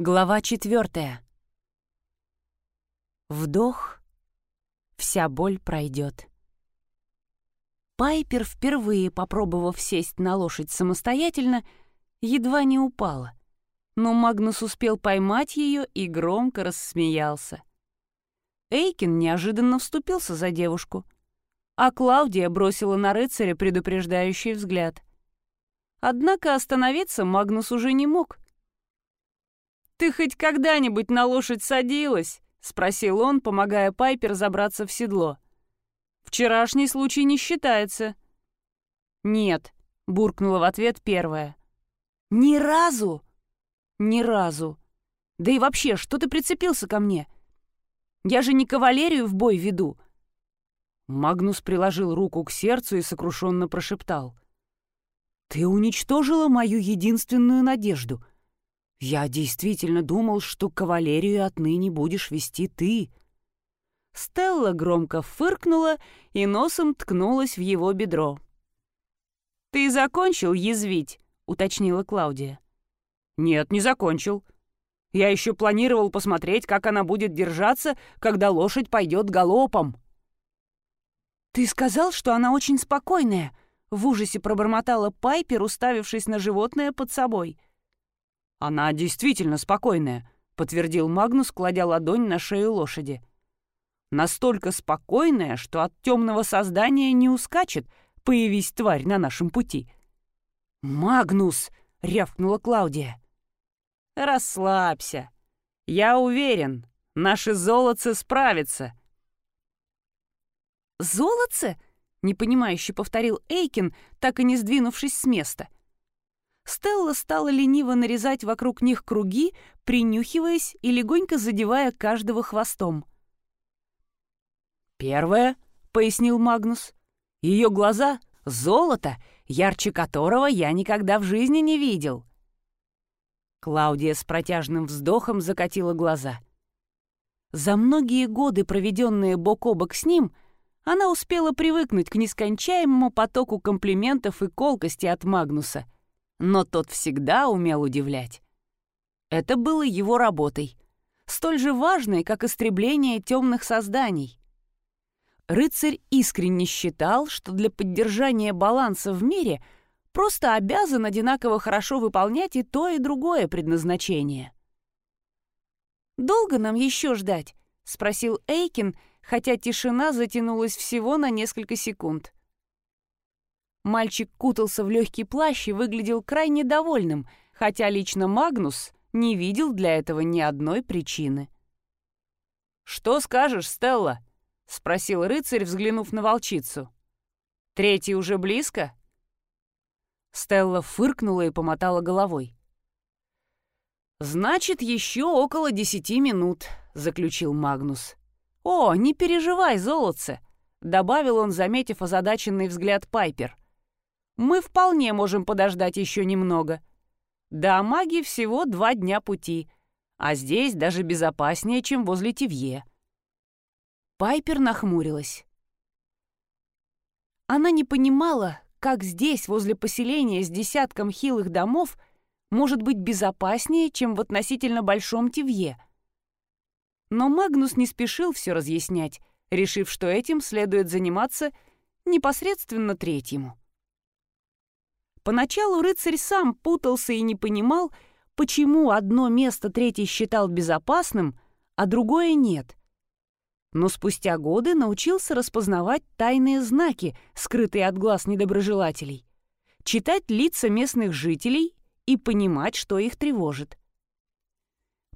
Глава четвертая. Вдох, вся боль пройдет. Пайпер, впервые попробовав сесть на лошадь самостоятельно, едва не упала, но Магнус успел поймать ее и громко рассмеялся. Эйкин неожиданно вступился за девушку, а Клаудия бросила на рыцаря предупреждающий взгляд. Однако остановиться Магнус уже не мог — «Ты хоть когда-нибудь на лошадь садилась?» — спросил он, помогая Пайпер забраться в седло. «Вчерашний случай не считается». «Нет», — буркнула в ответ первая. «Ни разу?» «Ни разу. Да и вообще, что ты прицепился ко мне? Я же не кавалерию в бой веду». Магнус приложил руку к сердцу и сокрушенно прошептал. «Ты уничтожила мою единственную надежду — я действительно думал, что кавалерию отныне будешь вести ты. Стелла громко фыркнула и носом ткнулась в его бедро. «Ты закончил язвить?» — уточнила Клаудия. «Нет, не закончил. Я еще планировал посмотреть, как она будет держаться, когда лошадь пойдет галопом». «Ты сказал, что она очень спокойная», — в ужасе пробормотала Пайпер, уставившись на животное под собой — «Она действительно спокойная», — подтвердил Магнус, кладя ладонь на шею лошади. «Настолько спокойная, что от темного создания не ускачет, появись тварь на нашем пути». «Магнус!» — рявкнула Клаудия. «Расслабься. Я уверен, наши золотцы справятся». «Золотце?» — непонимающе повторил Эйкин, так и не сдвинувшись с места — Стелла стала лениво нарезать вокруг них круги, принюхиваясь и легонько задевая каждого хвостом. «Первое», — пояснил Магнус, — «ее глаза — золото, ярче которого я никогда в жизни не видел». Клаудия с протяжным вздохом закатила глаза. За многие годы, проведенные бок о бок с ним, она успела привыкнуть к нескончаемому потоку комплиментов и колкости от Магнуса — но тот всегда умел удивлять. Это было его работой, столь же важной, как истребление темных созданий. Рыцарь искренне считал, что для поддержания баланса в мире просто обязан одинаково хорошо выполнять и то, и другое предназначение. «Долго нам еще ждать?» — спросил Эйкин, хотя тишина затянулась всего на несколько секунд. Мальчик кутался в легкий плащ и выглядел крайне довольным, хотя лично Магнус не видел для этого ни одной причины. «Что скажешь, Стелла?» — спросил рыцарь, взглянув на волчицу. «Третий уже близко?» Стелла фыркнула и помотала головой. «Значит, еще около десяти минут», — заключил Магнус. «О, не переживай, золотце!» — добавил он, заметив озадаченный взгляд Пайпер мы вполне можем подождать еще немного. До маги всего два дня пути, а здесь даже безопаснее, чем возле Тивье. Пайпер нахмурилась. Она не понимала, как здесь, возле поселения с десятком хилых домов, может быть безопаснее, чем в относительно большом Тивье. Но Магнус не спешил все разъяснять, решив, что этим следует заниматься непосредственно третьему. Поначалу рыцарь сам путался и не понимал, почему одно место третий считал безопасным, а другое нет. Но спустя годы научился распознавать тайные знаки, скрытые от глаз недоброжелателей, читать лица местных жителей и понимать, что их тревожит.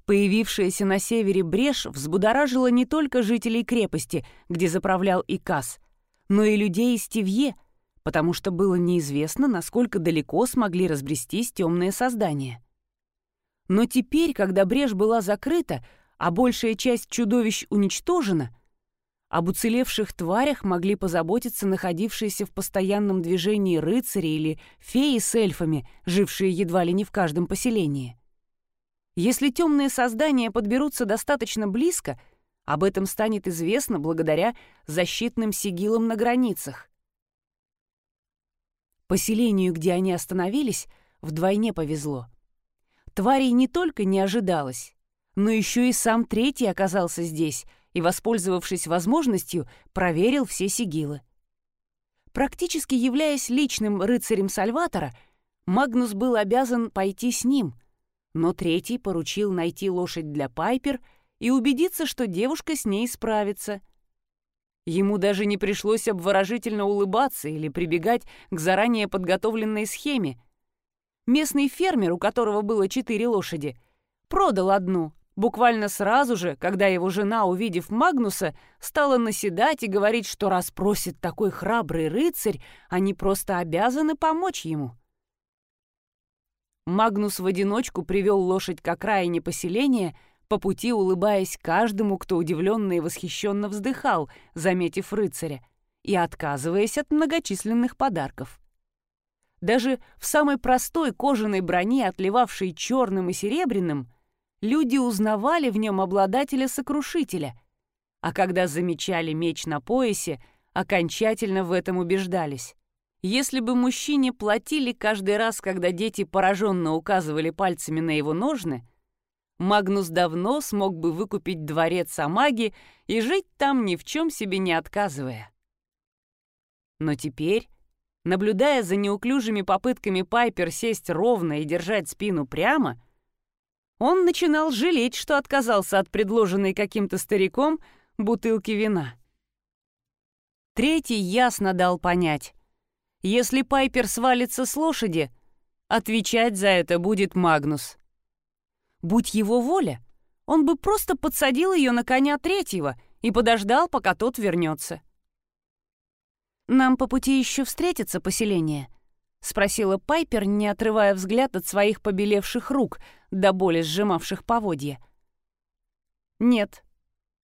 Появившаяся на севере брешь взбудоражила не только жителей крепости, где заправлял Икас, но и людей из Тивье, потому что было неизвестно, насколько далеко смогли разбрестись темные создания. Но теперь, когда брешь была закрыта, а большая часть чудовищ уничтожена, об уцелевших тварях могли позаботиться находившиеся в постоянном движении рыцари или феи с эльфами, жившие едва ли не в каждом поселении. Если темные создания подберутся достаточно близко, об этом станет известно благодаря защитным сигилам на границах. Поселению, где они остановились, вдвойне повезло. Тварей не только не ожидалось, но еще и сам третий оказался здесь и, воспользовавшись возможностью, проверил все сигилы. Практически являясь личным рыцарем Сальватора, Магнус был обязан пойти с ним, но третий поручил найти лошадь для Пайпер и убедиться, что девушка с ней справится. Ему даже не пришлось обворожительно улыбаться или прибегать к заранее подготовленной схеме. Местный фермер, у которого было четыре лошади, продал одну, буквально сразу же, когда его жена, увидев Магнуса, стала наседать и говорить, что раз просит такой храбрый рыцарь, они просто обязаны помочь ему. Магнус в одиночку привел лошадь к окраине поселения, по пути улыбаясь каждому, кто удивленно и восхищенно вздыхал, заметив рыцаря, и отказываясь от многочисленных подарков. Даже в самой простой кожаной броне, отливавшей черным и серебряным, люди узнавали в нем обладателя-сокрушителя, а когда замечали меч на поясе, окончательно в этом убеждались. Если бы мужчине платили каждый раз, когда дети пораженно указывали пальцами на его ножны, Магнус давно смог бы выкупить дворец Амаги и жить там ни в чем себе не отказывая. Но теперь, наблюдая за неуклюжими попытками Пайпер сесть ровно и держать спину прямо, он начинал жалеть, что отказался от предложенной каким-то стариком бутылки вина. Третий ясно дал понять, если Пайпер свалится с лошади, отвечать за это будет Магнус. Будь его воля, он бы просто подсадил ее на коня третьего и подождал, пока тот вернется. «Нам по пути еще встретится поселение?» — спросила Пайпер, не отрывая взгляд от своих побелевших рук, до боли сжимавших поводья. «Нет».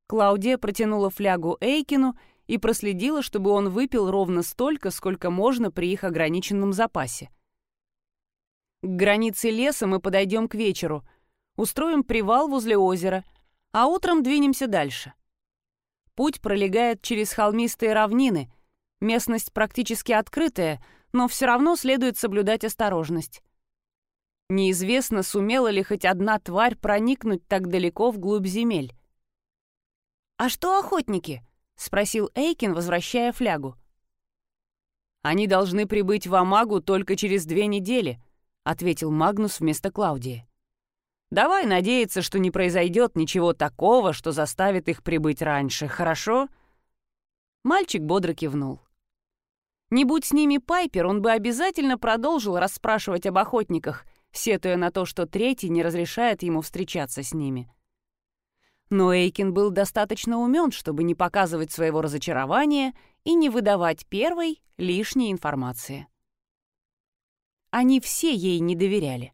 Клаудия протянула флягу Эйкину и проследила, чтобы он выпил ровно столько, сколько можно при их ограниченном запасе. К границе леса мы подойдем к вечеру, устроим привал возле озера, а утром двинемся дальше. Путь пролегает через холмистые равнины, местность практически открытая, но все равно следует соблюдать осторожность. Неизвестно, сумела ли хоть одна тварь проникнуть так далеко вглубь земель. «А что охотники?» — спросил Эйкин, возвращая флягу. «Они должны прибыть в Амагу только через две недели», — ответил Магнус вместо Клаудии. «Давай надеяться, что не произойдет ничего такого, что заставит их прибыть раньше, хорошо?» Мальчик бодро кивнул. Не будь с ними Пайпер, он бы обязательно продолжил расспрашивать об охотниках, сетуя на то, что третий не разрешает ему встречаться с ними. Но Эйкин был достаточно умен, чтобы не показывать своего разочарования и не выдавать первой лишней информации. Они все ей не доверяли.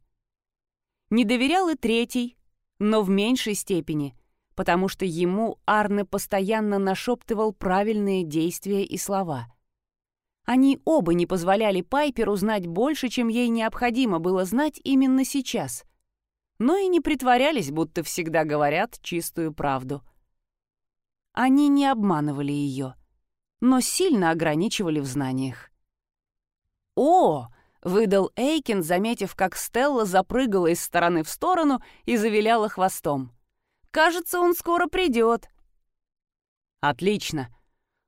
Не доверял и третий, но в меньшей степени, потому что ему Арне постоянно нашептывал правильные действия и слова. Они оба не позволяли Пайперу знать больше, чем ей необходимо было знать именно сейчас — но и не притворялись, будто всегда говорят чистую правду. Они не обманывали ее, но сильно ограничивали в знаниях. «О!» — выдал Эйкин, заметив, как Стелла запрыгала из стороны в сторону и завиляла хвостом. «Кажется, он скоро придет». «Отлично.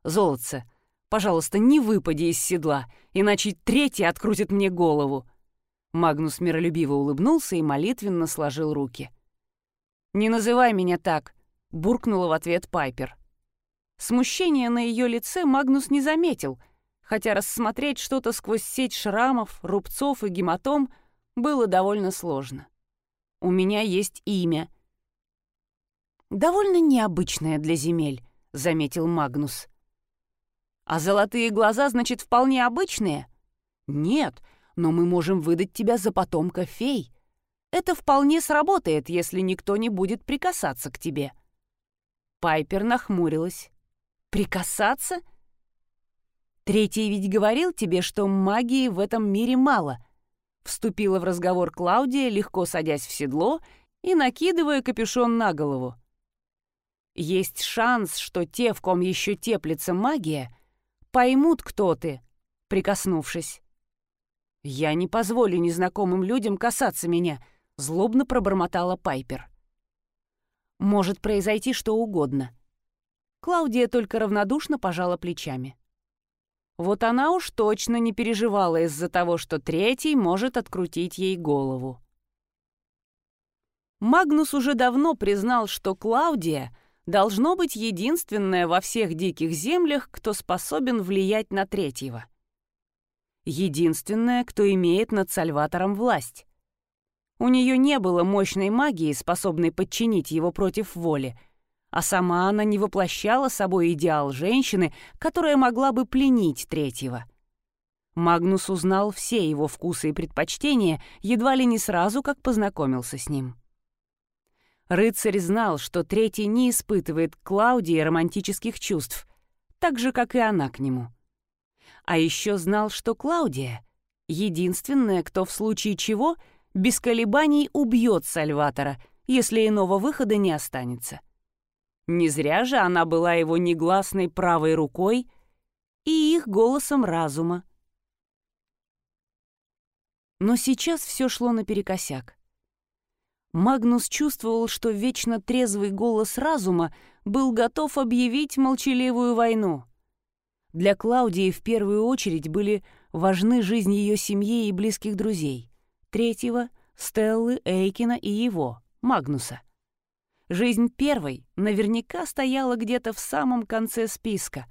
Золотце, пожалуйста, не выпади из седла, иначе третий открутит мне голову», Магнус миролюбиво улыбнулся и молитвенно сложил руки. «Не называй меня так», — буркнула в ответ Пайпер. Смущение на ее лице Магнус не заметил, хотя рассмотреть что-то сквозь сеть шрамов, рубцов и гематом было довольно сложно. «У меня есть имя». «Довольно необычное для земель», — заметил Магнус. «А золотые глаза, значит, вполне обычные?» «Нет, но мы можем выдать тебя за потомка фей. Это вполне сработает, если никто не будет прикасаться к тебе». Пайпер нахмурилась. «Прикасаться?» «Третий ведь говорил тебе, что магии в этом мире мало», вступила в разговор Клаудия, легко садясь в седло и накидывая капюшон на голову. «Есть шанс, что те, в ком еще теплится магия, поймут, кто ты, прикоснувшись. «Я не позволю незнакомым людям касаться меня», — злобно пробормотала Пайпер. «Может произойти что угодно». Клаудия только равнодушно пожала плечами. Вот она уж точно не переживала из-за того, что третий может открутить ей голову. Магнус уже давно признал, что Клаудия должно быть единственная во всех диких землях, кто способен влиять на третьего. Единственная, кто имеет над Сальватором власть. У нее не было мощной магии, способной подчинить его против воли, а сама она не воплощала собой идеал женщины, которая могла бы пленить третьего. Магнус узнал все его вкусы и предпочтения едва ли не сразу, как познакомился с ним. Рыцарь знал, что третий не испытывает к Клаудии романтических чувств, так же, как и она к нему. А еще знал, что Клаудия — единственная, кто в случае чего без колебаний убьет Сальватора, если иного выхода не останется. Не зря же она была его негласной правой рукой и их голосом разума. Но сейчас все шло наперекосяк. Магнус чувствовал, что вечно трезвый голос разума был готов объявить молчаливую войну. Для Клаудии в первую очередь были важны жизнь ее семьи и близких друзей. Третьего — Стеллы, Эйкина и его, Магнуса. Жизнь первой наверняка стояла где-то в самом конце списка,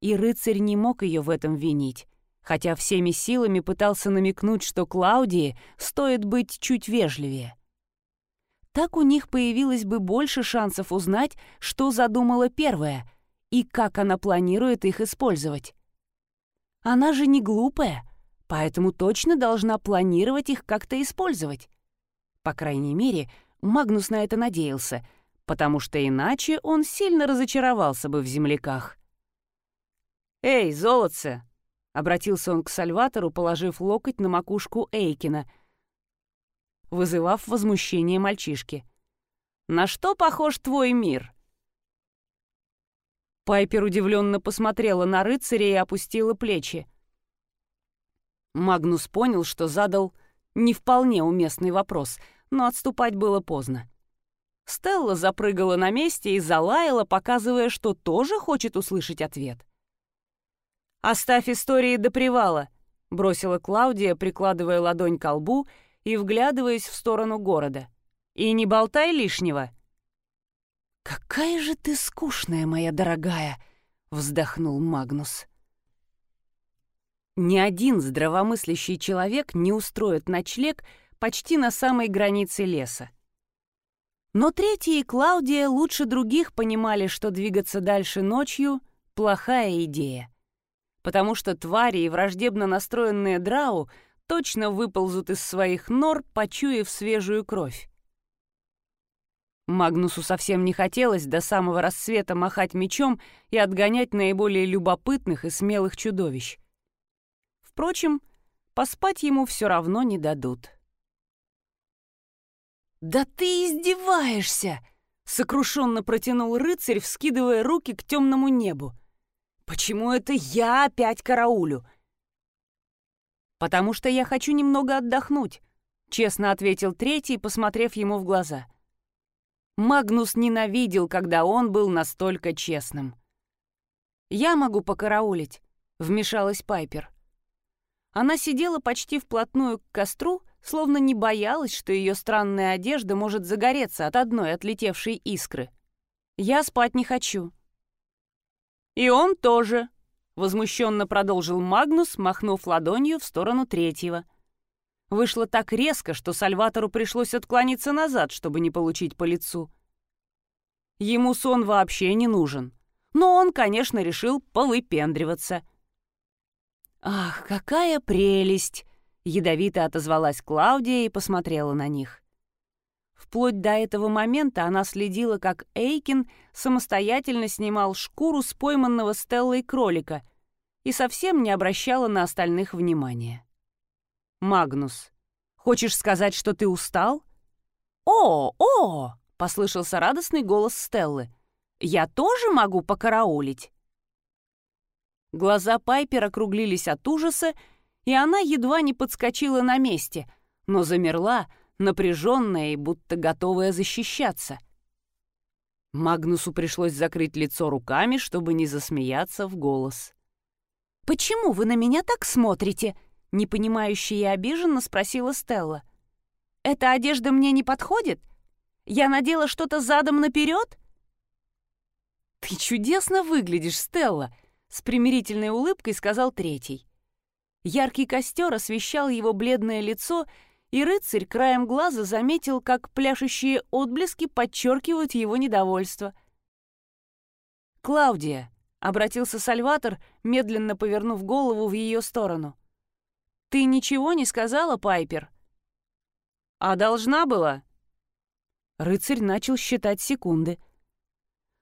и рыцарь не мог ее в этом винить, хотя всеми силами пытался намекнуть, что Клаудии стоит быть чуть вежливее. Так у них появилось бы больше шансов узнать, что задумала первая и как она планирует их использовать. Она же не глупая, поэтому точно должна планировать их как-то использовать. По крайней мере, Магнус на это надеялся, потому что иначе он сильно разочаровался бы в земляках. «Эй, золотце!» — обратился он к Сальватору, положив локоть на макушку Эйкина, вызывав возмущение мальчишки. «На что похож твой мир?» Пайпер удивленно посмотрела на рыцаря и опустила плечи. Магнус понял, что задал не вполне уместный вопрос — но отступать было поздно. Стелла запрыгала на месте и залаяла, показывая, что тоже хочет услышать ответ. «Оставь истории до привала», — бросила Клаудия, прикладывая ладонь к лбу и вглядываясь в сторону города. «И не болтай лишнего». «Какая же ты скучная, моя дорогая!» — вздохнул Магнус. Ни один здравомыслящий человек не устроит ночлег почти на самой границе леса. Но третья и Клаудия лучше других понимали, что двигаться дальше ночью — плохая идея. Потому что твари и враждебно настроенные драу точно выползут из своих нор, почуяв свежую кровь. Магнусу совсем не хотелось до самого рассвета махать мечом и отгонять наиболее любопытных и смелых чудовищ. Впрочем, поспать ему все равно не дадут. «Да ты издеваешься!» — сокрушенно протянул рыцарь, вскидывая руки к темному небу. «Почему это я опять караулю?» «Потому что я хочу немного отдохнуть», — честно ответил третий, посмотрев ему в глаза. Магнус ненавидел, когда он был настолько честным. «Я могу покараулить», — вмешалась Пайпер. Она сидела почти вплотную к костру, словно не боялась, что ее странная одежда может загореться от одной отлетевшей искры. «Я спать не хочу». «И он тоже», — возмущенно продолжил Магнус, махнув ладонью в сторону третьего. Вышло так резко, что Сальватору пришлось отклониться назад, чтобы не получить по лицу. Ему сон вообще не нужен. Но он, конечно, решил повыпендриваться. «Ах, какая прелесть!» Ядовито отозвалась Клаудия и посмотрела на них. Вплоть до этого момента она следила, как Эйкин самостоятельно снимал шкуру с пойманного Стеллой кролика и совсем не обращала на остальных внимания. «Магнус, хочешь сказать, что ты устал?» «О, о!» — послышался радостный голос Стеллы. «Я тоже могу покараулить?» Глаза Пайпер округлились от ужаса, и она едва не подскочила на месте, но замерла, напряженная и будто готовая защищаться. Магнусу пришлось закрыть лицо руками, чтобы не засмеяться в голос. «Почему вы на меня так смотрите?» — непонимающе и обиженно спросила Стелла. «Эта одежда мне не подходит? Я надела что-то задом наперед?» «Ты чудесно выглядишь, Стелла!» — с примирительной улыбкой сказал третий. Яркий костер освещал его бледное лицо, и рыцарь краем глаза заметил, как пляшущие отблески подчеркивают его недовольство. «Клаудия», — обратился Сальватор, медленно повернув голову в ее сторону. «Ты ничего не сказала, Пайпер?» «А должна была?» Рыцарь начал считать секунды.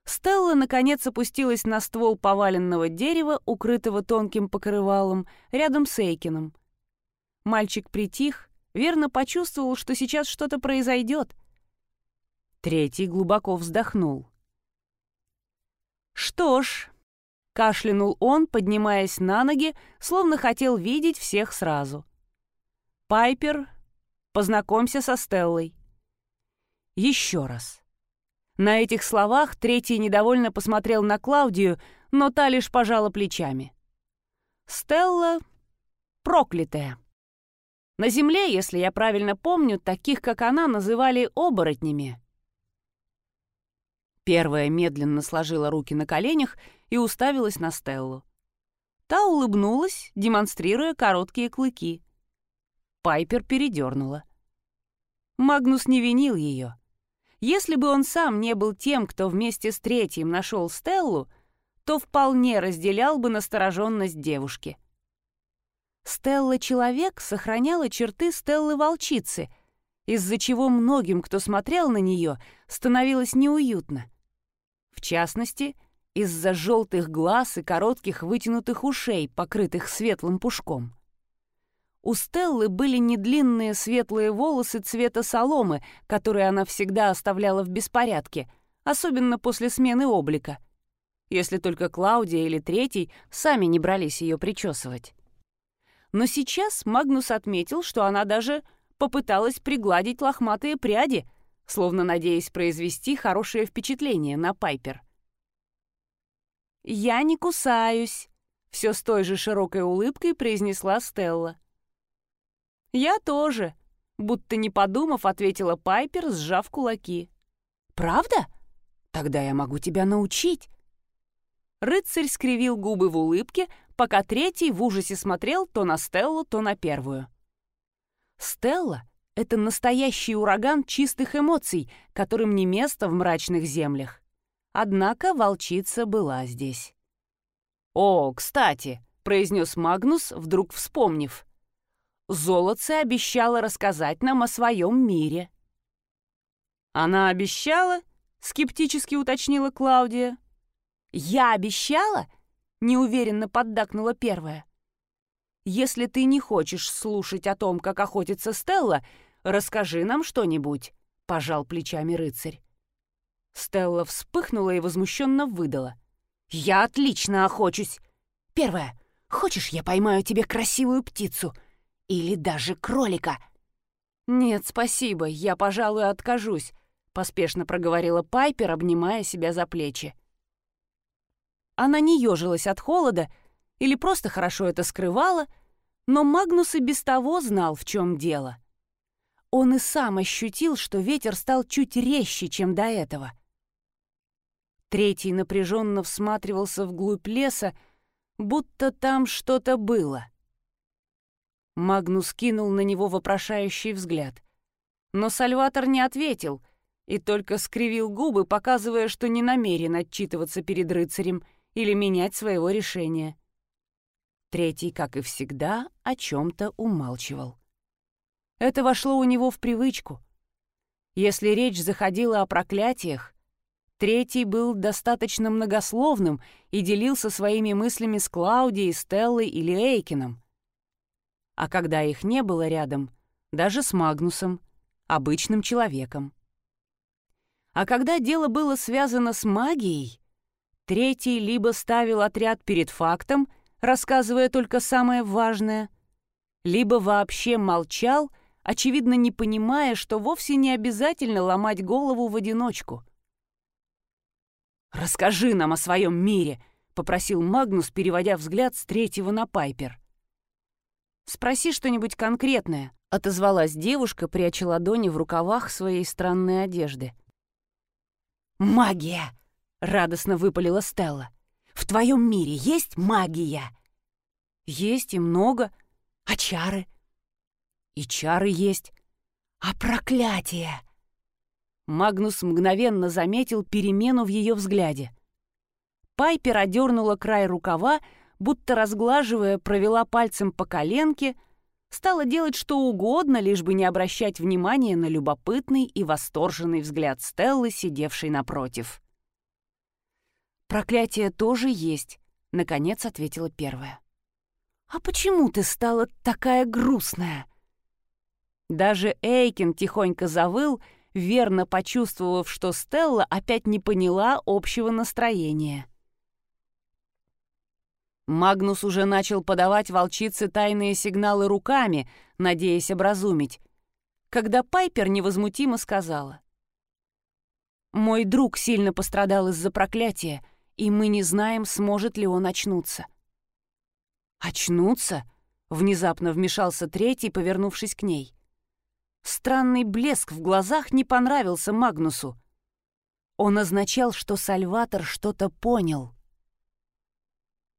Стелла, наконец, опустилась на ствол поваленного дерева, укрытого тонким покрывалом, рядом с Эйкином. Мальчик притих, верно почувствовал, что сейчас что-то произойдет. Третий глубоко вздохнул. «Что ж», — кашлянул он, поднимаясь на ноги, словно хотел видеть всех сразу. «Пайпер, познакомься со Стеллой». «Еще раз». На этих словах третий недовольно посмотрел на Клаудию, но та лишь пожала плечами. Стелла проклятая. На земле, если я правильно помню, таких, как она, называли оборотнями. Первая медленно сложила руки на коленях и уставилась на Стеллу. Та улыбнулась, демонстрируя короткие клыки. Пайпер передернула. Магнус не винил ее. Если бы он сам не был тем, кто вместе с третьим нашел Стеллу, то вполне разделял бы настороженность девушки. Стелла-человек сохраняла черты Стеллы-волчицы, из-за чего многим, кто смотрел на нее, становилось неуютно. В частности, из-за желтых глаз и коротких вытянутых ушей, покрытых светлым пушком. У Стеллы были недлинные светлые волосы цвета соломы, которые она всегда оставляла в беспорядке, особенно после смены облика. Если только Клаудия или Третий сами не брались ее причесывать. Но сейчас Магнус отметил, что она даже попыталась пригладить лохматые пряди, словно надеясь произвести хорошее впечатление на Пайпер. «Я не кусаюсь», — все с той же широкой улыбкой произнесла Стелла. «Я тоже», — будто не подумав, ответила Пайпер, сжав кулаки. «Правда? Тогда я могу тебя научить». Рыцарь скривил губы в улыбке, пока третий в ужасе смотрел то на Стеллу, то на первую. Стелла — это настоящий ураган чистых эмоций, которым не место в мрачных землях. Однако волчица была здесь. «О, кстати», — произнес Магнус, вдруг вспомнив — Золотце обещала рассказать нам о своем мире. «Она обещала?» — скептически уточнила Клаудия. «Я обещала?» — неуверенно поддакнула первая. «Если ты не хочешь слушать о том, как охотится Стелла, расскажи нам что-нибудь», — пожал плечами рыцарь. Стелла вспыхнула и возмущенно выдала. «Я отлично охочусь! Первое. Хочешь, я поймаю тебе красивую птицу?» Или даже кролика. «Нет, спасибо, я, пожалуй, откажусь», — поспешно проговорила Пайпер, обнимая себя за плечи. Она не ежилась от холода или просто хорошо это скрывала, но Магнус и без того знал, в чем дело. Он и сам ощутил, что ветер стал чуть резче, чем до этого. Третий напряженно всматривался вглубь леса, будто там что-то было. Магнус кинул на него вопрошающий взгляд. Но Сальватор не ответил и только скривил губы, показывая, что не намерен отчитываться перед рыцарем или менять своего решения. Третий, как и всегда, о чем-то умалчивал. Это вошло у него в привычку. Если речь заходила о проклятиях, Третий был достаточно многословным и делился своими мыслями с Клаудией, Стеллой или Эйкином а когда их не было рядом, даже с Магнусом, обычным человеком. А когда дело было связано с магией, третий либо ставил отряд перед фактом, рассказывая только самое важное, либо вообще молчал, очевидно не понимая, что вовсе не обязательно ломать голову в одиночку. «Расскажи нам о своем мире», — попросил Магнус, переводя взгляд с третьего на Пайпер. «Спроси что-нибудь конкретное», — отозвалась девушка, пряча ладони в рукавах своей странной одежды. «Магия!» — радостно выпалила Стелла. «В твоем мире есть магия?» «Есть и много. А чары?» «И чары есть. А проклятие!» Магнус мгновенно заметил перемену в ее взгляде. Пайпер одернула край рукава, будто разглаживая, провела пальцем по коленке, стала делать что угодно, лишь бы не обращать внимания на любопытный и восторженный взгляд Стеллы, сидевшей напротив. «Проклятие тоже есть», — наконец ответила первая. «А почему ты стала такая грустная?» Даже Эйкин тихонько завыл, верно почувствовав, что Стелла опять не поняла общего настроения. Магнус уже начал подавать волчице тайные сигналы руками, надеясь образумить, когда Пайпер невозмутимо сказала. «Мой друг сильно пострадал из-за проклятия, и мы не знаем, сможет ли он очнуться». «Очнуться?» — внезапно вмешался третий, повернувшись к ней. Странный блеск в глазах не понравился Магнусу. Он означал, что Сальватор что-то понял —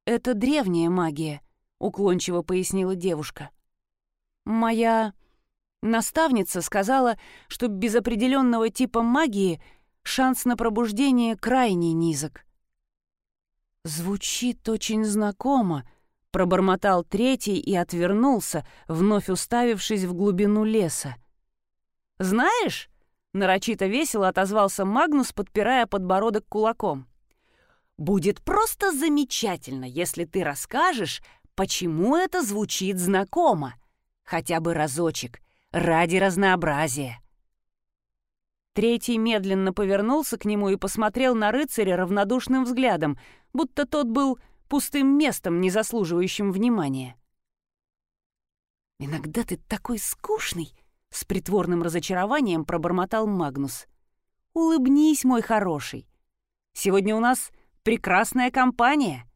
«Это древняя магия», — уклончиво пояснила девушка. «Моя наставница сказала, что без определенного типа магии шанс на пробуждение крайне низок». «Звучит очень знакомо», — пробормотал третий и отвернулся, вновь уставившись в глубину леса. «Знаешь?» — нарочито весело отозвался Магнус, подпирая подбородок кулаком. Будет просто замечательно, если ты расскажешь, почему это звучит знакомо. Хотя бы разочек, ради разнообразия. Третий медленно повернулся к нему и посмотрел на рыцаря равнодушным взглядом, будто тот был пустым местом, не заслуживающим внимания. «Иногда ты такой скучный!» — с притворным разочарованием пробормотал Магнус. «Улыбнись, мой хороший. Сегодня у нас прекрасная компания».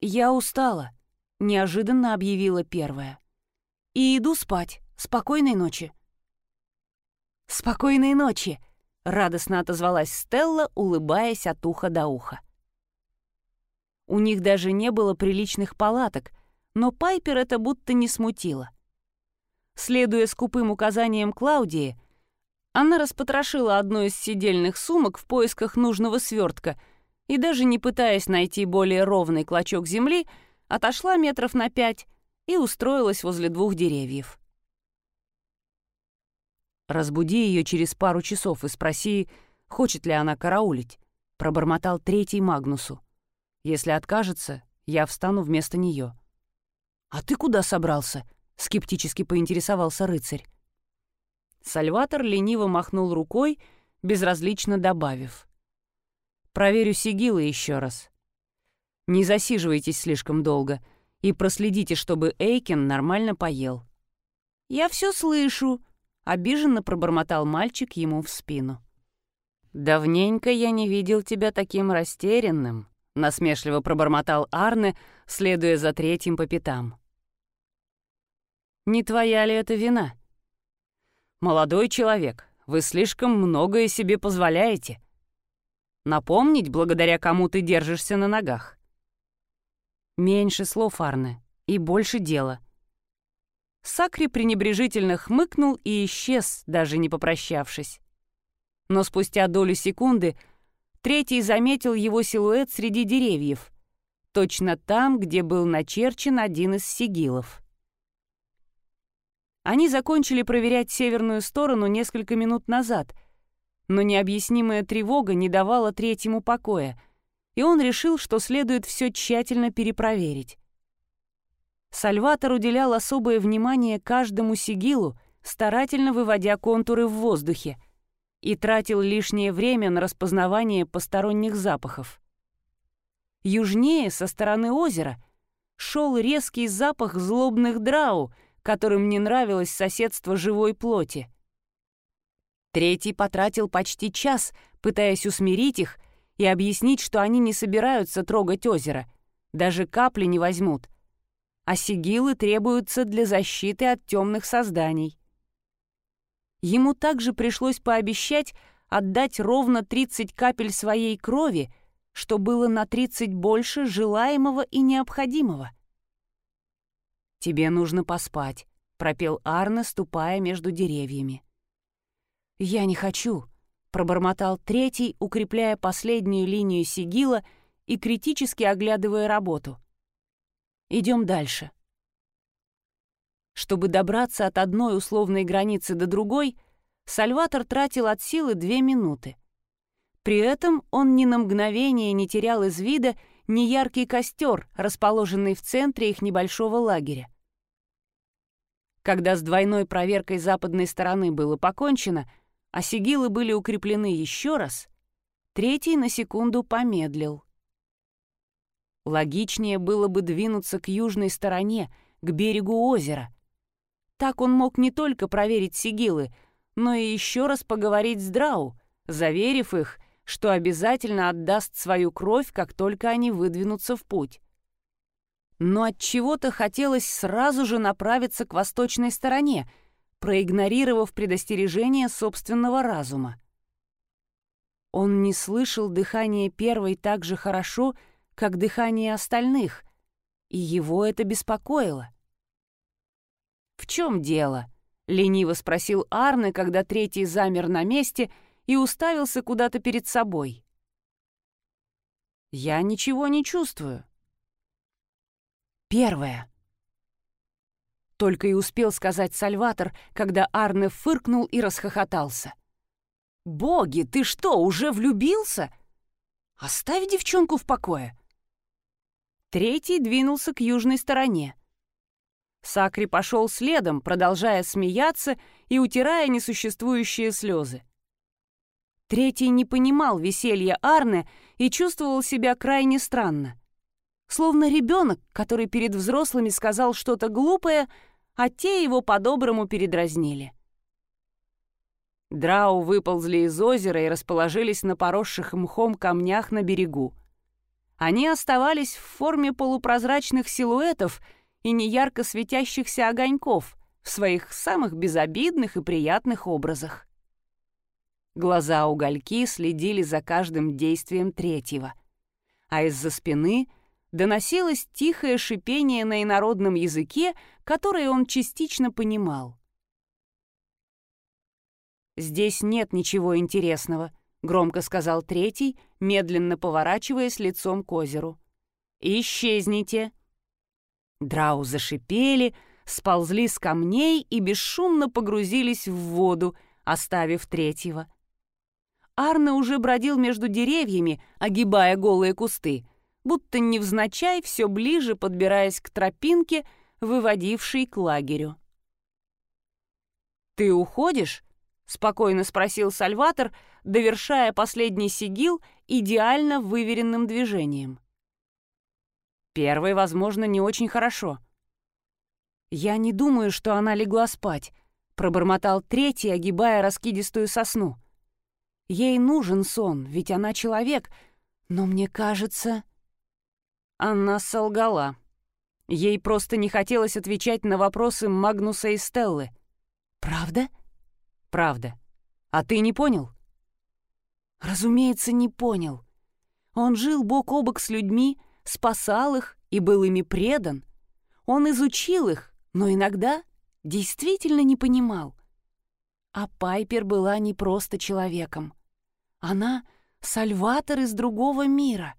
«Я устала», — неожиданно объявила первая. «И иду спать. Спокойной ночи». «Спокойной ночи», — радостно отозвалась Стелла, улыбаясь от уха до уха. У них даже не было приличных палаток, но Пайпер это будто не смутило. Следуя скупым указаниям Клаудии, она распотрошила одну из сидельных сумок в поисках нужного свертка и, даже не пытаясь найти более ровный клочок земли, отошла метров на пять и устроилась возле двух деревьев. «Разбуди ее через пару часов и спроси, хочет ли она караулить», — пробормотал третий Магнусу. «Если откажется, я встану вместо нее». «А ты куда собрался?» — скептически поинтересовался рыцарь. Сальватор лениво махнул рукой, безразлично добавив. «Проверю сигилы еще раз. Не засиживайтесь слишком долго и проследите, чтобы Эйкен нормально поел». «Я все слышу», — обиженно пробормотал мальчик ему в спину. «Давненько я не видел тебя таким растерянным», — насмешливо пробормотал Арне, следуя за третьим по пятам. «Не твоя ли это вина?» «Молодой человек, вы слишком многое себе позволяете. Напомнить, благодаря кому ты держишься на ногах». Меньше слов, Арне, и больше дела. Сакри пренебрежительно хмыкнул и исчез, даже не попрощавшись. Но спустя долю секунды третий заметил его силуэт среди деревьев, точно там, где был начерчен один из сигилов. Они закончили проверять северную сторону несколько минут назад, но необъяснимая тревога не давала третьему покоя, и он решил, что следует все тщательно перепроверить. Сальватор уделял особое внимание каждому сигилу, старательно выводя контуры в воздухе, и тратил лишнее время на распознавание посторонних запахов. Южнее, со стороны озера, шел резкий запах злобных драу — которым не нравилось соседство живой плоти. Третий потратил почти час, пытаясь усмирить их и объяснить, что они не собираются трогать озеро, даже капли не возьмут, а сигилы требуются для защиты от темных созданий. Ему также пришлось пообещать отдать ровно 30 капель своей крови, что было на 30 больше желаемого и необходимого. «Тебе нужно поспать», — пропел Арне, ступая между деревьями. «Я не хочу», — пробормотал третий, укрепляя последнюю линию сигила и критически оглядывая работу. «Идем дальше». Чтобы добраться от одной условной границы до другой, Сальватор тратил от силы две минуты. При этом он ни на мгновение не терял из вида неяркий костер, расположенный в центре их небольшого лагеря. Когда с двойной проверкой западной стороны было покончено, а сигилы были укреплены еще раз, третий на секунду помедлил. Логичнее было бы двинуться к южной стороне, к берегу озера. Так он мог не только проверить сигилы, но и еще раз поговорить с Драу, заверив их, что обязательно отдаст свою кровь, как только они выдвинутся в путь. Но от чего-то хотелось сразу же направиться к восточной стороне, проигнорировав предостережение собственного разума. Он не слышал дыхание первой так же хорошо, как дыхание остальных, и его это беспокоило. «В чем дело?» — лениво спросил Арне, когда третий замер на месте и уставился куда-то перед собой. «Я ничего не чувствую». «Первое», только и успел сказать Сальватор, когда Арне фыркнул и расхохотался. «Боги, ты что, уже влюбился? Оставь девчонку в покое!» Третий двинулся к южной стороне. Сакри пошел следом, продолжая смеяться и утирая несуществующие слезы. Третий не понимал веселья Арне и чувствовал себя крайне странно. Словно ребенок, который перед взрослыми сказал что-то глупое, а те его по-доброму передразнили. Драу выползли из озера и расположились на поросших мхом камнях на берегу. Они оставались в форме полупрозрачных силуэтов и неярко светящихся огоньков в своих самых безобидных и приятных образах. Глаза угольки следили за каждым действием третьего, а из-за спины доносилось тихое шипение на инородном языке, которое он частично понимал. «Здесь нет ничего интересного», — громко сказал третий, медленно поворачиваясь лицом к озеру. «Исчезните!» Драу зашипели, сползли с камней и бесшумно погрузились в воду, оставив третьего. Арне уже бродил между деревьями, огибая голые кусты, будто невзначай все ближе подбираясь к тропинке, выводившей к лагерю. «Ты уходишь?» — спокойно спросил Сальватор, довершая последний сигил идеально выверенным движением. Первый, возможно, не очень хорошо. «Я не думаю, что она легла спать», — пробормотал третий, огибая раскидистую сосну. «Ей нужен сон, ведь она человек, но мне кажется...» Она солгала. Ей просто не хотелось отвечать на вопросы Магнуса и Стеллы. «Правда?» «Правда. А ты не понял?» «Разумеется, не понял. Он жил бок о бок с людьми, спасал их и был ими предан. Он изучил их, но иногда действительно не понимал. А Пайпер была не просто человеком. Она — сальватор из другого мира.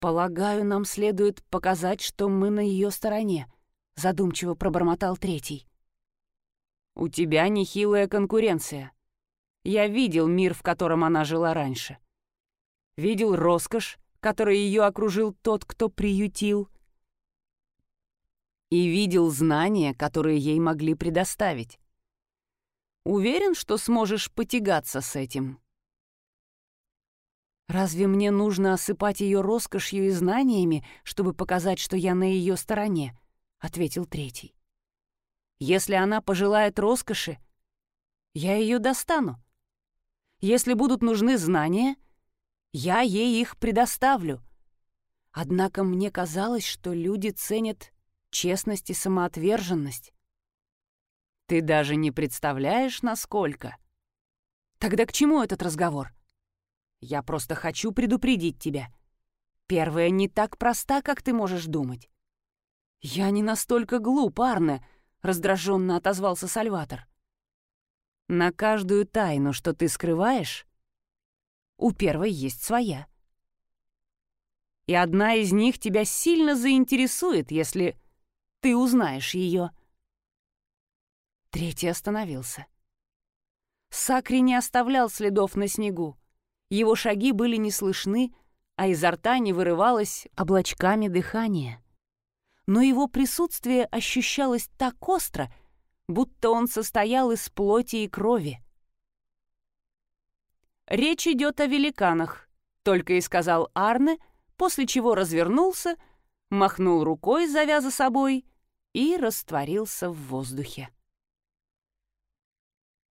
«Полагаю, нам следует показать, что мы на ее стороне», — задумчиво пробормотал третий. «У тебя нехилая конкуренция. Я видел мир, в котором она жила раньше. Видел роскошь, которой ее окружил тот, кто приютил. И видел знания, которые ей могли предоставить. Уверен, что сможешь потягаться с этим». Разве мне нужно осыпать ее роскошью и знаниями, чтобы показать, что я на ее стороне? ответил третий. Если она пожелает роскоши, я ее достану. Если будут нужны знания, я ей их предоставлю. Однако мне казалось, что люди ценят честность и самоотверженность. Ты даже не представляешь, насколько. Тогда к чему этот разговор? Я просто хочу предупредить тебя. Первая не так проста, как ты можешь думать. Я не настолько глуп, Арне, раздраженно отозвался Сальватор. На каждую тайну, что ты скрываешь, у первой есть своя. И одна из них тебя сильно заинтересует, если ты узнаешь ее. Третий остановился. Сакри не оставлял следов на снегу. Его шаги были не слышны, а изо рта не вырывалось облачками дыхания. Но его присутствие ощущалось так остро, будто он состоял из плоти и крови. «Речь идет о великанах», — только и сказал Арне, после чего развернулся, махнул рукой, завяза собой, и растворился в воздухе.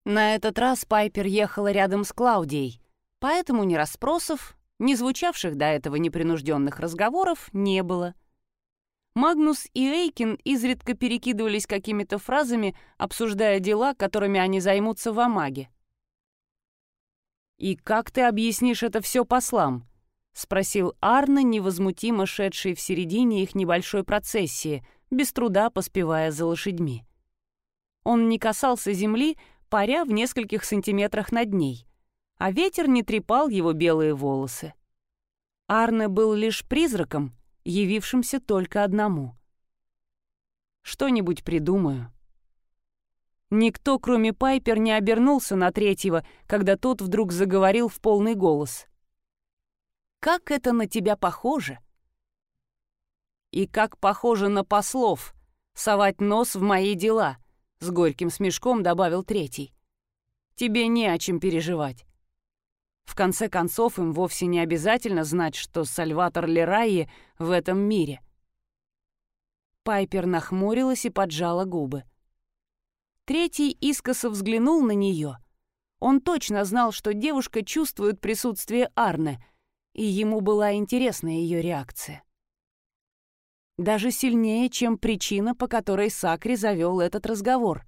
На этот раз Пайпер ехала рядом с Клаудией, поэтому ни расспросов, ни звучавших до этого непринужденных разговоров не было — Магнус и Эйкин изредка перекидывались какими-то фразами, обсуждая дела, которыми они займутся в Амаге. «И как ты объяснишь это все послам?» — спросил Арна, невозмутимо шедший в середине их небольшой процессии, без труда поспевая за лошадьми. Он не касался земли, паря в нескольких сантиметрах над ней, а ветер не трепал его белые волосы. Арне был лишь призраком — явившимся только одному. Что-нибудь придумаю. Никто, кроме Пайпер, не обернулся на третьего, когда тот вдруг заговорил в полный голос. «Как это на тебя похоже?» «И как похоже на послов совать нос в мои дела», — с горьким смешком добавил третий. «Тебе не о чем переживать. В конце концов, им вовсе не обязательно знать, что Сальватор Лерайи в этом мире. Пайпер нахмурилась и поджала губы. Третий искоса взглянул на нее. Он точно знал, что девушка чувствует присутствие Арны, и ему была интересна ее реакция. Даже сильнее, чем причина, по которой Сакри завел этот разговор.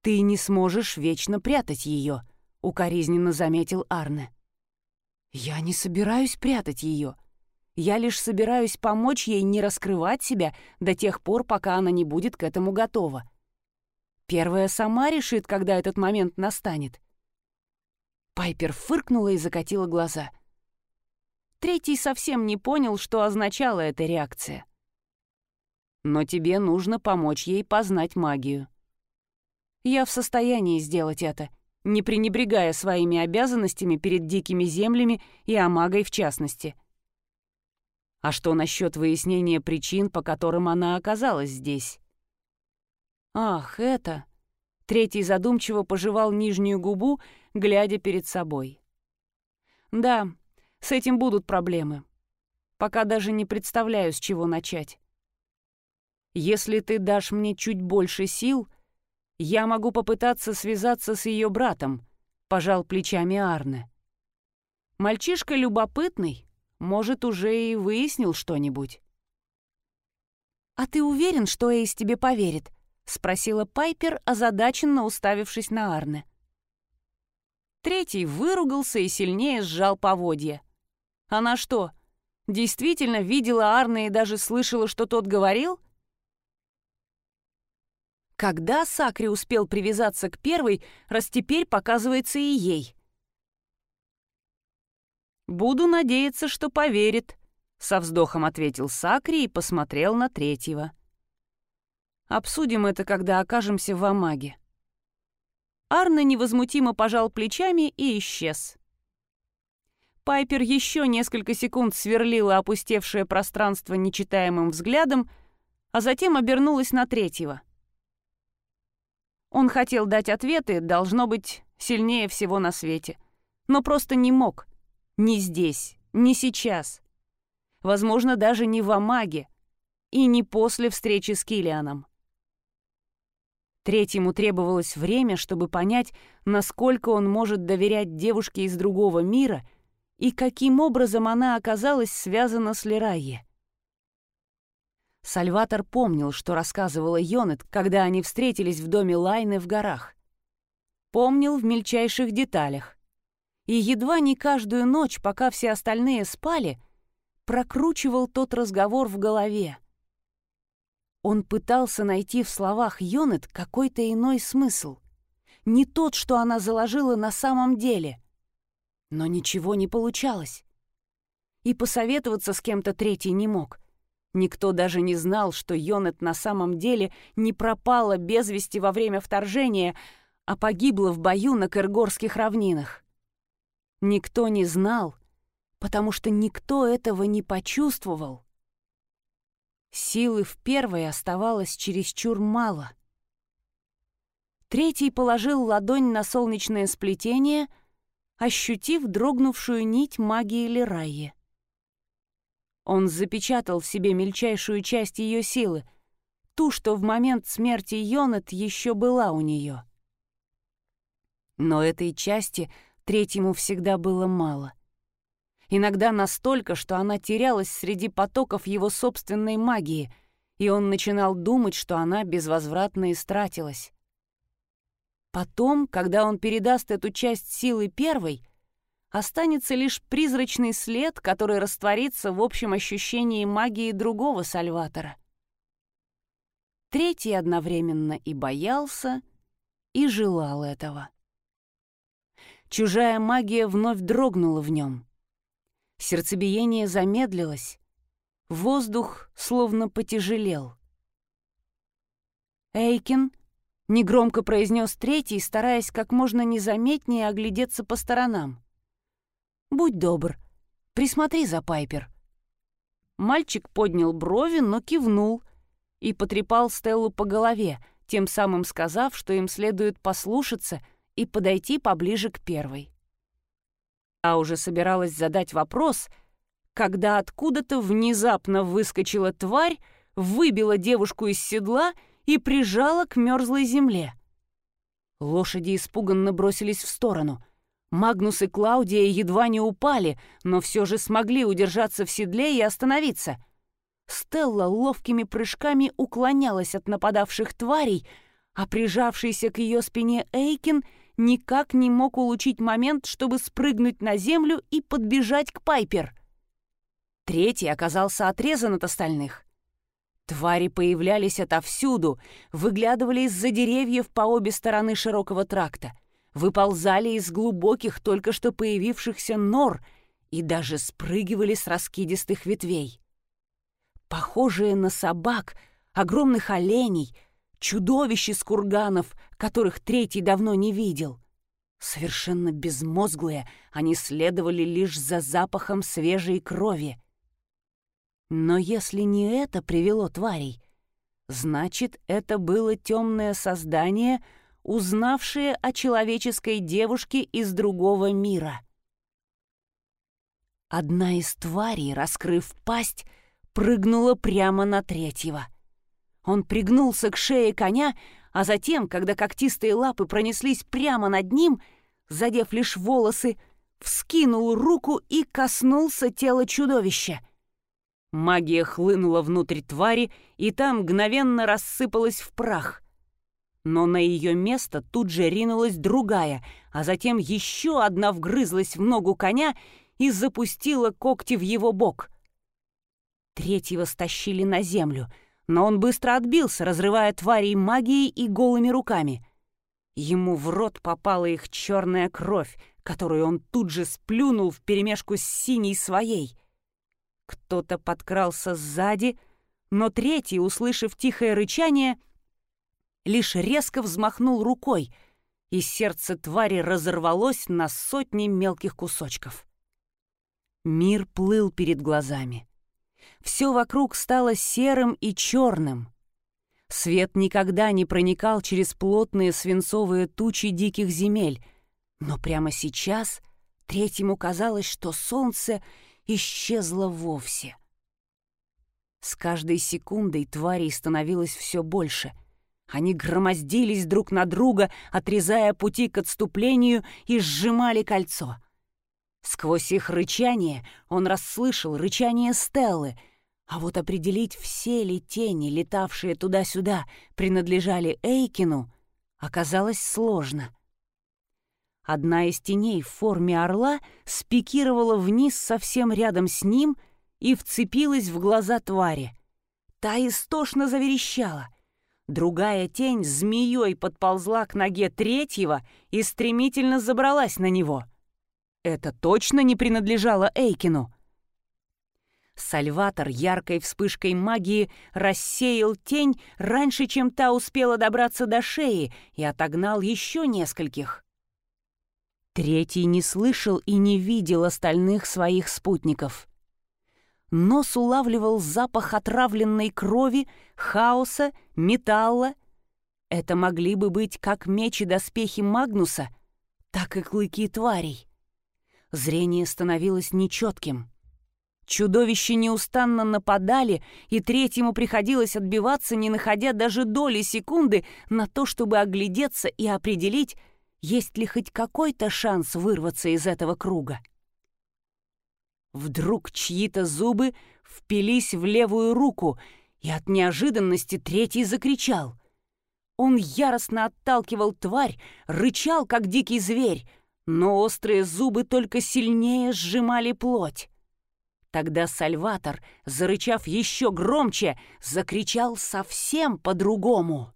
«Ты не сможешь вечно прятать ее», — укоризненно заметил Арне. «Я не собираюсь прятать ее. Я лишь собираюсь помочь ей не раскрывать себя до тех пор, пока она не будет к этому готова. Первая сама решит, когда этот момент настанет». Пайпер фыркнула и закатила глаза. Третий совсем не понял, что означала эта реакция. «Но тебе нужно помочь ей познать магию». «Я в состоянии сделать это», не пренебрегая своими обязанностями перед дикими землями и Амагой в частности. А что насчет выяснения причин, по которым она оказалась здесь? Ах, это... Третий задумчиво пожевал нижнюю губу, глядя перед собой. Да, с этим будут проблемы. Пока даже не представляю, с чего начать. Если ты дашь мне чуть больше сил, «Я могу попытаться связаться с ее братом», — пожал плечами Арне. «Мальчишка любопытный, может, уже и выяснил что-нибудь». «А ты уверен, что Эйс тебе поверит?» — спросила Пайпер, озадаченно уставившись на Арне. Третий выругался и сильнее сжал поводья. Она что, действительно видела Арне и даже слышала, что тот говорил? Когда Сакри успел привязаться к первой, раз теперь показывается и ей? «Буду надеяться, что поверит», — со вздохом ответил Сакри и посмотрел на третьего. «Обсудим это, когда окажемся в Амаге». Арна невозмутимо пожал плечами и исчез. Пайпер еще несколько секунд сверлила опустевшее пространство нечитаемым взглядом, а затем обернулась на третьего — он хотел дать ответы, должно быть, сильнее всего на свете. Но просто не мог. Ни здесь, ни сейчас. Возможно, даже не в Амаге. И не после встречи с Килианом. Третьему требовалось время, чтобы понять, насколько он может доверять девушке из другого мира и каким образом она оказалась связана с Лерайе. Сальватор помнил, что рассказывала Йонет, когда они встретились в доме Лайны в горах. Помнил в мельчайших деталях. И едва не каждую ночь, пока все остальные спали, прокручивал тот разговор в голове. Он пытался найти в словах Йонет какой-то иной смысл. Не тот, что она заложила на самом деле. Но ничего не получалось. И посоветоваться с кем-то третий не мог — Никто даже не знал, что Йонет на самом деле не пропала без вести во время вторжения, а погибла в бою на Кыргорских равнинах. Никто не знал, потому что никто этого не почувствовал. Силы в первой оставалось чересчур мало. Третий положил ладонь на солнечное сплетение, ощутив дрогнувшую нить магии Лерайи. Он запечатал в себе мельчайшую часть ее силы, ту, что в момент смерти Йонат еще была у нее. Но этой части третьему всегда было мало. Иногда настолько, что она терялась среди потоков его собственной магии, и он начинал думать, что она безвозвратно истратилась. Потом, когда он передаст эту часть силы первой, останется лишь призрачный след, который растворится в общем ощущении магии другого Сальватора. Третий одновременно и боялся, и желал этого. Чужая магия вновь дрогнула в нем. Сердцебиение замедлилось, воздух словно потяжелел. «Эйкин», — негромко произнес третий, стараясь как можно незаметнее оглядеться по сторонам. Будь добр, присмотри за Пайпер». Мальчик поднял брови, но кивнул и потрепал Стеллу по голове, тем самым сказав, что им следует послушаться и подойти поближе к первой. А уже собиралась задать вопрос, когда откуда-то внезапно выскочила тварь, выбила девушку из седла и прижала к мерзлой земле. Лошади испуганно бросились в сторону. Магнус и Клаудия едва не упали, но все же смогли удержаться в седле и остановиться. Стелла ловкими прыжками уклонялась от нападавших тварей, а прижавшийся к ее спине Эйкин никак не мог улучить момент, чтобы спрыгнуть на землю и подбежать к Пайпер. Третий оказался отрезан от остальных. Твари появлялись отовсюду, выглядывали из-за деревьев по обе стороны широкого тракта — выползали из глубоких только что появившихся нор и даже спрыгивали с раскидистых ветвей. Похожие на собак, огромных оленей, чудовищ из курганов, которых третий давно не видел. Совершенно безмозглые, они следовали лишь за запахом свежей крови. Но если не это привело тварей, значит, это было темное создание — узнавшие о человеческой девушке из другого мира. Одна из тварей, раскрыв пасть, прыгнула прямо на третьего. Он пригнулся к шее коня, а затем, когда когтистые лапы пронеслись прямо над ним, задев лишь волосы, вскинул руку и коснулся тела чудовища. Магия хлынула внутрь твари, и там мгновенно рассыпалась в прах — но на ее место тут же ринулась другая, а затем еще одна вгрызлась в ногу коня и запустила когти в его бок. Третьего стащили на землю, но он быстро отбился, разрывая тварей магией и голыми руками. Ему в рот попала их черная кровь, которую он тут же сплюнул вперемешку с синей своей. Кто-то подкрался сзади, но третий, услышав тихое рычание, лишь резко взмахнул рукой, и сердце твари разорвалось на сотни мелких кусочков. Мир плыл перед глазами. Все вокруг стало серым и черным. Свет никогда не проникал через плотные свинцовые тучи диких земель, но прямо сейчас третьему казалось, что солнце исчезло вовсе. С каждой секундой тварей становилось все больше — Они громоздились друг на друга, отрезая пути к отступлению и сжимали кольцо. Сквозь их рычание он расслышал рычание Стеллы, а вот определить, все ли тени, летавшие туда-сюда, принадлежали Эйкину, оказалось сложно. Одна из теней в форме орла спикировала вниз совсем рядом с ним и вцепилась в глаза твари. Та истошно заверещала. Другая тень змеей подползла к ноге третьего и стремительно забралась на него. Это точно не принадлежало Эйкину. Сальватор яркой вспышкой магии рассеял тень раньше, чем та успела добраться до шеи, и отогнал еще нескольких. Третий не слышал и не видел остальных своих спутников. Нос улавливал запах отравленной крови, хаоса, металла. Это могли бы быть как меч и доспехи Магнуса, так и клыки тварей. Зрение становилось нечетким. Чудовища неустанно нападали, и третьему приходилось отбиваться, не находя даже доли секунды на то, чтобы оглядеться и определить, есть ли хоть какой-то шанс вырваться из этого круга. Вдруг чьи-то зубы впились в левую руку, и от неожиданности третий закричал. Он яростно отталкивал тварь, рычал, как дикий зверь, но острые зубы только сильнее сжимали плоть. Тогда Сальватор, зарычав еще громче, закричал совсем по-другому.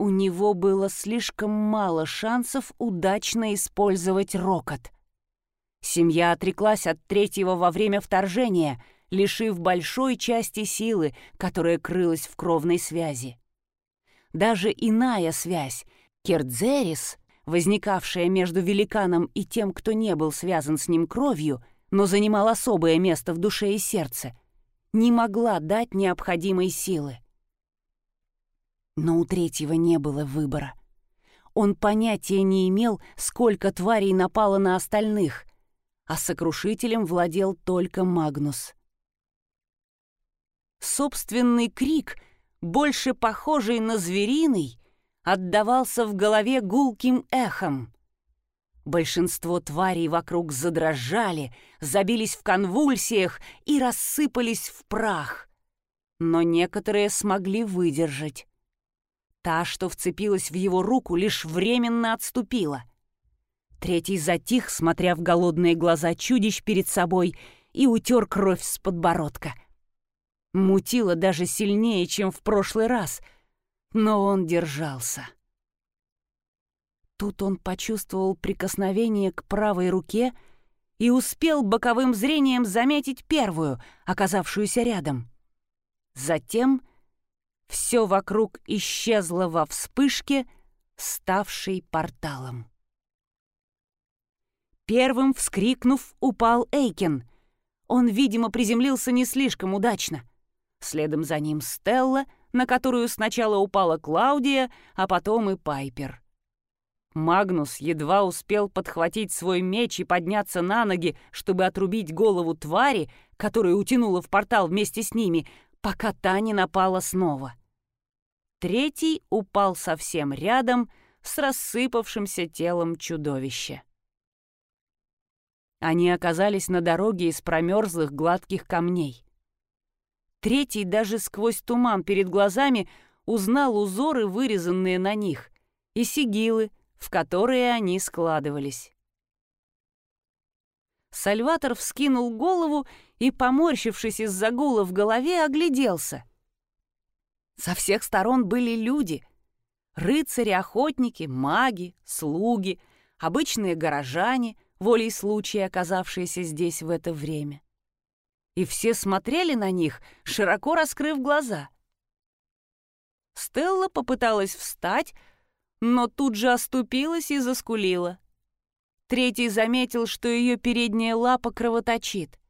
У него было слишком мало шансов удачно использовать рокот. Семья отреклась от третьего во время вторжения, лишив большой части силы, которая крылась в кровной связи. Даже иная связь, Кердзерис, возникавшая между великаном и тем, кто не был связан с ним кровью, но занимал особое место в душе и сердце, не могла дать необходимой силы. Но у третьего не было выбора. Он понятия не имел, сколько тварей напало на остальных, а сокрушителем владел только Магнус. Собственный крик, больше похожий на звериный, отдавался в голове гулким эхом. Большинство тварей вокруг задрожали, забились в конвульсиях и рассыпались в прах. Но некоторые смогли выдержать. Та, что вцепилась в его руку, лишь временно отступила. Третий затих, смотря в голодные глаза чудищ перед собой, и утер кровь с подбородка. Мутило даже сильнее, чем в прошлый раз, но он держался. Тут он почувствовал прикосновение к правой руке и успел боковым зрением заметить первую, оказавшуюся рядом. Затем все вокруг исчезло во вспышке, ставшей порталом. Первым, вскрикнув, упал Эйкин. Он, видимо, приземлился не слишком удачно. Следом за ним Стелла, на которую сначала упала Клаудия, а потом и Пайпер. Магнус едва успел подхватить свой меч и подняться на ноги, чтобы отрубить голову твари, которая утянула в портал вместе с ними, пока та не напала снова. Третий упал совсем рядом с рассыпавшимся телом чудовища. Они оказались на дороге из промерзлых гладких камней. Третий даже сквозь туман перед глазами узнал узоры, вырезанные на них, и сигилы, в которые они складывались. Сальватор вскинул голову и, поморщившись из-за гула в голове, огляделся. Со всех сторон были люди. Рыцари, охотники, маги, слуги, обычные горожане, волей случая оказавшиеся здесь в это время. И все смотрели на них, широко раскрыв глаза. Стелла попыталась встать, но тут же оступилась и заскулила. Третий заметил, что ее передняя лапа кровоточит.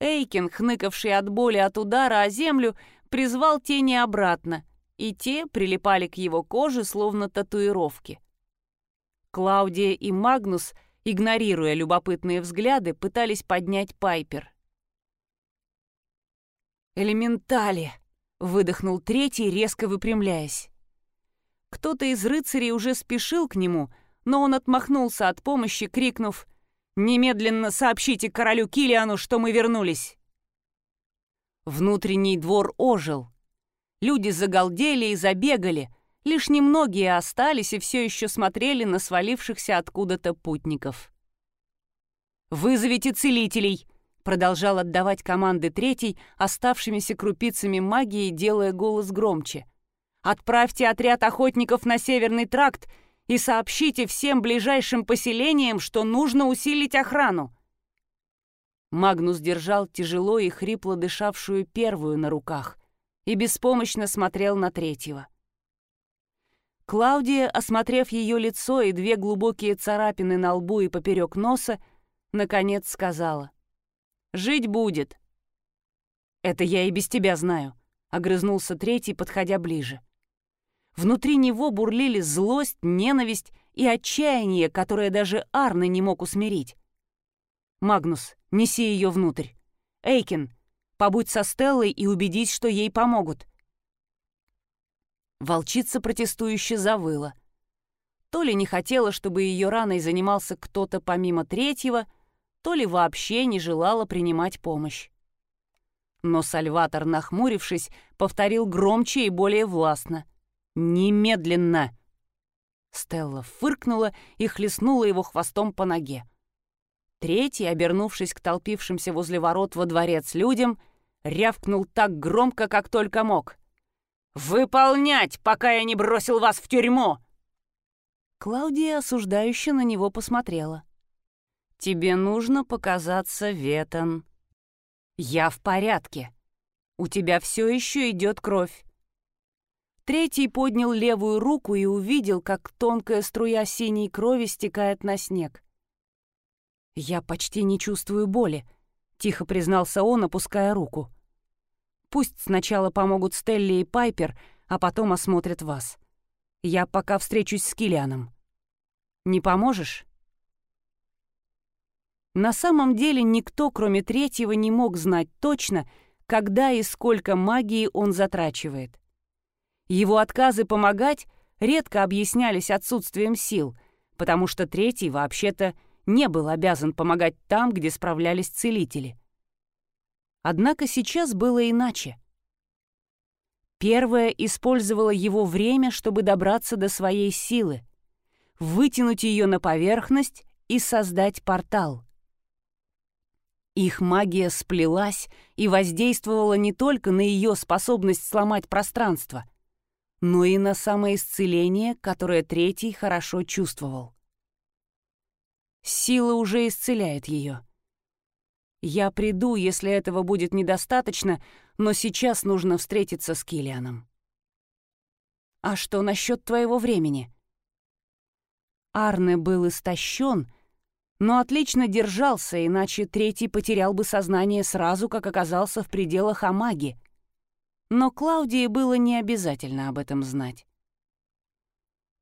Эйкин, хныкавший от боли от удара о землю, призвал тени обратно, и те прилипали к его коже, словно татуировки. Клаудия и Магнус, игнорируя любопытные взгляды, пытались поднять Пайпер. «Элементали!» выдохнул третий, резко выпрямляясь. Кто-то из рыцарей уже спешил к нему, но он отмахнулся от помощи, крикнув «Немедленно сообщите королю Килиану, что мы вернулись!» Внутренний двор ожил. Люди загалдели и забегали, лишь немногие остались и все еще смотрели на свалившихся откуда-то путников. «Вызовите целителей!» Продолжал отдавать команды третий, оставшимися крупицами магии, делая голос громче. «Отправьте отряд охотников на Северный тракт и сообщите всем ближайшим поселениям, что нужно усилить охрану». Магнус держал тяжело и хрипло дышавшую первую на руках и беспомощно смотрел на третьего. Клаудия, осмотрев ее лицо и две глубокие царапины на лбу и поперек носа, наконец сказала — Жить будет». «Это я и без тебя знаю», — огрызнулся третий, подходя ближе. Внутри него бурлили злость, ненависть и отчаяние, которое даже Арны не мог усмирить. «Магнус, неси ее внутрь. Эйкин, побудь со Стеллой и убедись, что ей помогут». Волчица протестующе завыла. То ли не хотела, чтобы ее раной занимался кто-то помимо третьего — то ли вообще не желала принимать помощь. Но Сальватор, нахмурившись, повторил громче и более властно. «Немедленно!» Стелла фыркнула и хлестнула его хвостом по ноге. Третий, обернувшись к толпившимся возле ворот во дворец людям, рявкнул так громко, как только мог. «Выполнять, пока я не бросил вас в тюрьму!» Клаудия осуждающе на него посмотрела. Тебе нужно показаться Ветон. Я в порядке. У тебя все еще идет кровь. Третий поднял левую руку и увидел, как тонкая струя синей крови стекает на снег. «Я почти не чувствую боли», — тихо признался он, опуская руку. «Пусть сначала помогут Стелли и Пайпер, а потом осмотрят вас. Я пока встречусь с Килианом. Не поможешь?» На самом деле никто, кроме третьего, не мог знать точно, когда и сколько магии он затрачивает. Его отказы помогать редко объяснялись отсутствием сил, потому что третий вообще-то не был обязан помогать там, где справлялись целители. Однако сейчас было иначе. Первое использовало его время, чтобы добраться до своей силы, вытянуть ее на поверхность и создать портал — их магия сплелась и воздействовала не только на ее способность сломать пространство, но и на самоисцеление, которое третий хорошо чувствовал. Сила уже исцеляет ее. Я приду, если этого будет недостаточно, но сейчас нужно встретиться с Килианом. А что насчет твоего времени? Арне был истощен, но отлично держался, иначе третий потерял бы сознание сразу, как оказался в пределах Амаги. Но Клаудии было не обязательно об этом знать.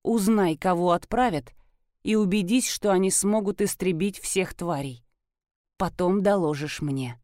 Узнай, кого отправят, и убедись, что они смогут истребить всех тварей. Потом доложишь мне.